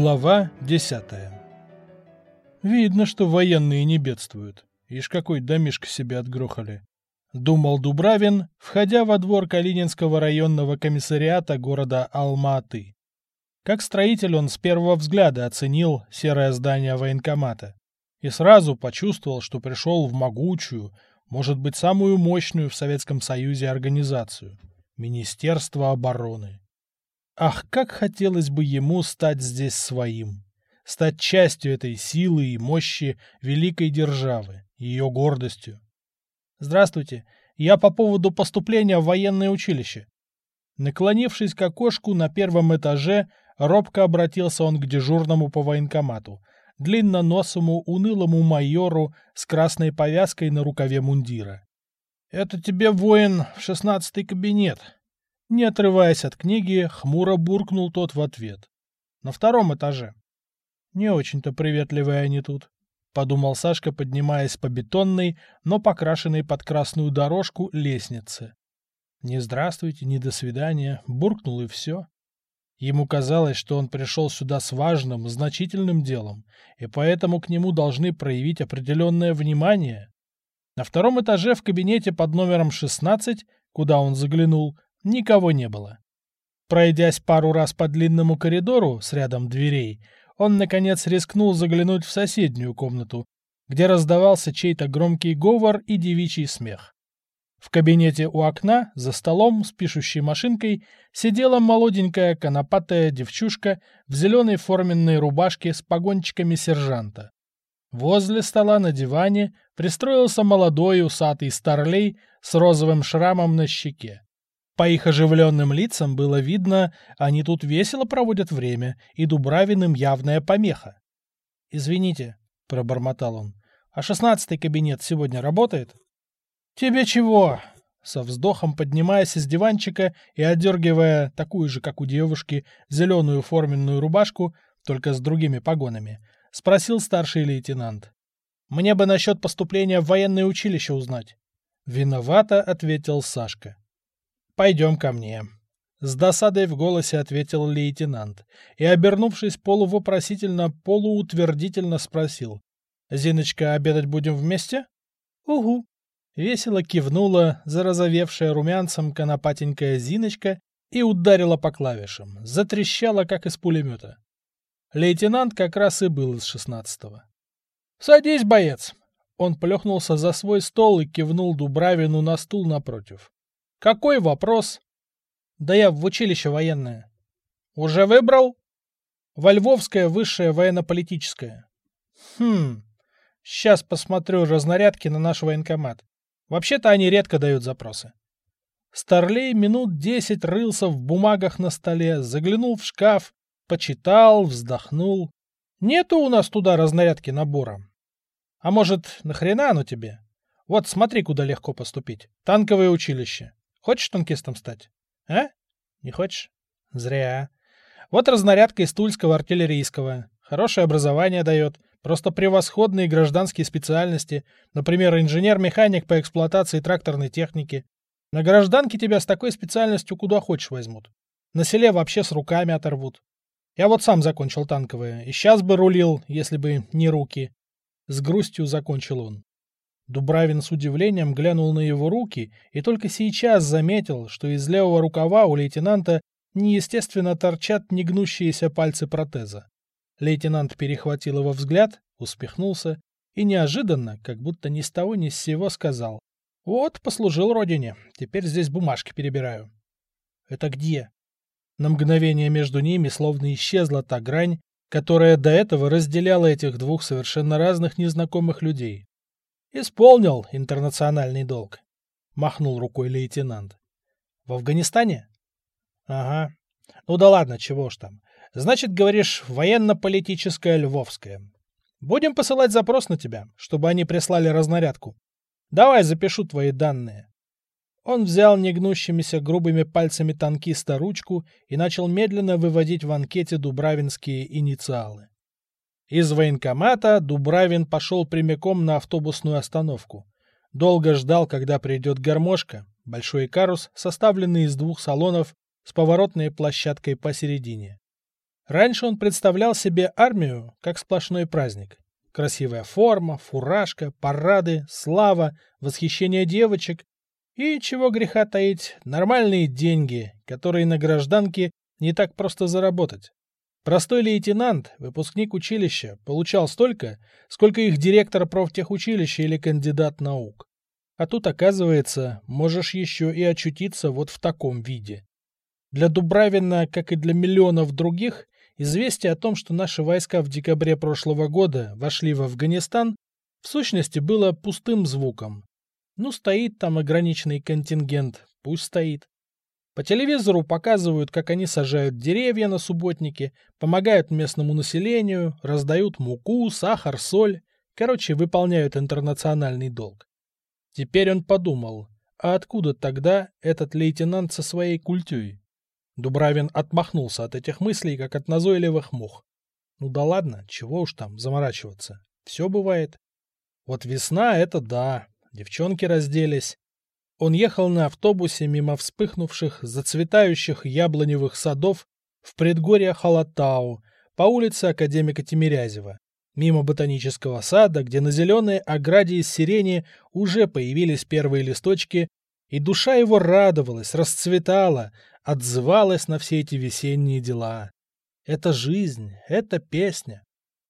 Глава десятая Видно, что военные не бедствуют. Ишь, какой домишко себе отгрохали. Думал Дубравин, входя во двор Калининского районного комиссариата города Алма-Аты. Как строитель он с первого взгляда оценил серое здание военкомата и сразу почувствовал, что пришел в могучую, может быть, самую мощную в Советском Союзе организацию – Министерство обороны. Ах, как хотелось бы ему стать здесь своим! стать частью этой силы и мощи великой державы, ее гордостью. Здравствуйте, я по поводу поступления в военное училище. Наклонившись к окошку на первом этаже, робко обратился он к дежурному по военкомату, длинноносому унылому майору с красной повязкой на рукаве мундира. «Это тебе, воин, в шестнадцатый кабинет!» Не отрываясь от книги, хмуро буркнул тот в ответ. «На втором этаже». Не очень-то приветливые они тут, — подумал Сашка, поднимаясь по бетонной, но покрашенной под красную дорожку лестнице. Не здравствуйте, не до свидания, буркнул и все. Ему казалось, что он пришел сюда с важным, значительным делом, и поэтому к нему должны проявить определенное внимание. На втором этаже в кабинете под номером 16, куда он заглянул, никого не было. Пройдясь пару раз по длинному коридору с рядом дверей, он, наконец, рискнул заглянуть в соседнюю комнату, где раздавался чей-то громкий говор и девичий смех. В кабинете у окна, за столом с пишущей машинкой, сидела молоденькая конопатая девчушка в зеленой форменной рубашке с погончиками сержанта. Возле стола на диване пристроился молодой усатый старлей с розовым шрамом на щеке. По их оживленным лицам было видно, они тут весело проводят время, и Дубравин им явная помеха. «Извините», — пробормотал он, — «а шестнадцатый кабинет сегодня работает?» «Тебе чего?» Со вздохом поднимаясь из диванчика и отдергивая такую же, как у девушки, зеленую форменную рубашку, только с другими погонами, спросил старший лейтенант. «Мне бы насчет поступления в военное училище узнать». «Виновато», — ответил Сашка. «Пойдем ко мне», — с досадой в голосе ответил лейтенант и, обернувшись полувопросительно, полуутвердительно спросил. «Зиночка, обедать будем вместе?» «Угу», — весело кивнула зарозовевшая румянцем конопатенькая Зиночка и ударила по клавишам, затрещала, как из пулемета. Лейтенант как раз и был из шестнадцатого. «Садись, боец!» Он плюхнулся за свой стол и кивнул Дубравину на стул напротив. Какой вопрос? Да я в училище военное. Уже выбрал? Во Львовское высшее военно-политическое. Хм, сейчас посмотрю разнарядки на наш военкомат. Вообще-то они редко дают запросы. Старлей минут десять рылся в бумагах на столе, заглянул в шкаф, почитал, вздохнул. Нету у нас туда разнарядки набора. А может, нахрена оно тебе? Вот смотри, куда легко поступить. Танковое училище. Хочешь танкистом стать? А? Не хочешь? Зря. Вот разнарядка из Тульского артиллерийского. Хорошее образование дает. Просто превосходные гражданские специальности. Например, инженер-механик по эксплуатации тракторной техники. На гражданке тебя с такой специальностью куда хочешь возьмут. На селе вообще с руками оторвут. Я вот сам закончил танковое, и сейчас бы рулил, если бы не руки. С грустью закончил он. Дубравин с удивлением глянул на его руки и только сейчас заметил, что из левого рукава у лейтенанта неестественно торчат негнущиеся пальцы протеза. Лейтенант перехватил его взгляд, успехнулся и неожиданно, как будто ни с того ни с сего сказал. «Вот, послужил родине, теперь здесь бумажки перебираю». «Это где?» На мгновение между ними словно исчезла та грань, которая до этого разделяла этих двух совершенно разных незнакомых людей. Исполнил интернациональный долг. Махнул рукой лейтенант. В Афганистане? Ага. Ну да ладно, чего ж там. Значит, говоришь, военно-политическая Львовская. Будем посылать запрос на тебя, чтобы они прислали разнарядку. Давай запишу твои данные. Он взял негнущимися грубыми пальцами танкиста ручку и начал медленно выводить в анкете дубравинские инициалы. Из военкомата Дубравин пошел прямиком на автобусную остановку. Долго ждал, когда придет гармошка, большой карус, составленный из двух салонов с поворотной площадкой посередине. Раньше он представлял себе армию как сплошной праздник. Красивая форма, фуражка, парады, слава, восхищение девочек и, чего греха таить, нормальные деньги, которые на гражданке не так просто заработать. Простой лейтенант, выпускник училища, получал столько, сколько их директор профтехучилища или кандидат наук. А тут, оказывается, можешь еще и очутиться вот в таком виде. Для Дубравина, как и для миллионов других, известие о том, что наши войска в декабре прошлого года вошли в Афганистан, в сущности было пустым звуком. Ну, стоит там ограниченный контингент, пусть стоит. По телевизору показывают, как они сажают деревья на субботнике, помогают местному населению, раздают муку, сахар, соль. Короче, выполняют интернациональный долг. Теперь он подумал, а откуда тогда этот лейтенант со своей культюй? Дубравин отмахнулся от этих мыслей, как от назойливых мух. Ну да ладно, чего уж там заморачиваться. Все бывает. Вот весна — это да, девчонки разделись, он ехал на автобусе мимо вспыхнувших, зацветающих яблоневых садов в предгорье Халатау по улице Академика Тимирязева, мимо ботанического сада, где на зеленой ограде из сирени уже появились первые листочки, и душа его радовалась, расцветала, отзывалась на все эти весенние дела. Это жизнь, это песня.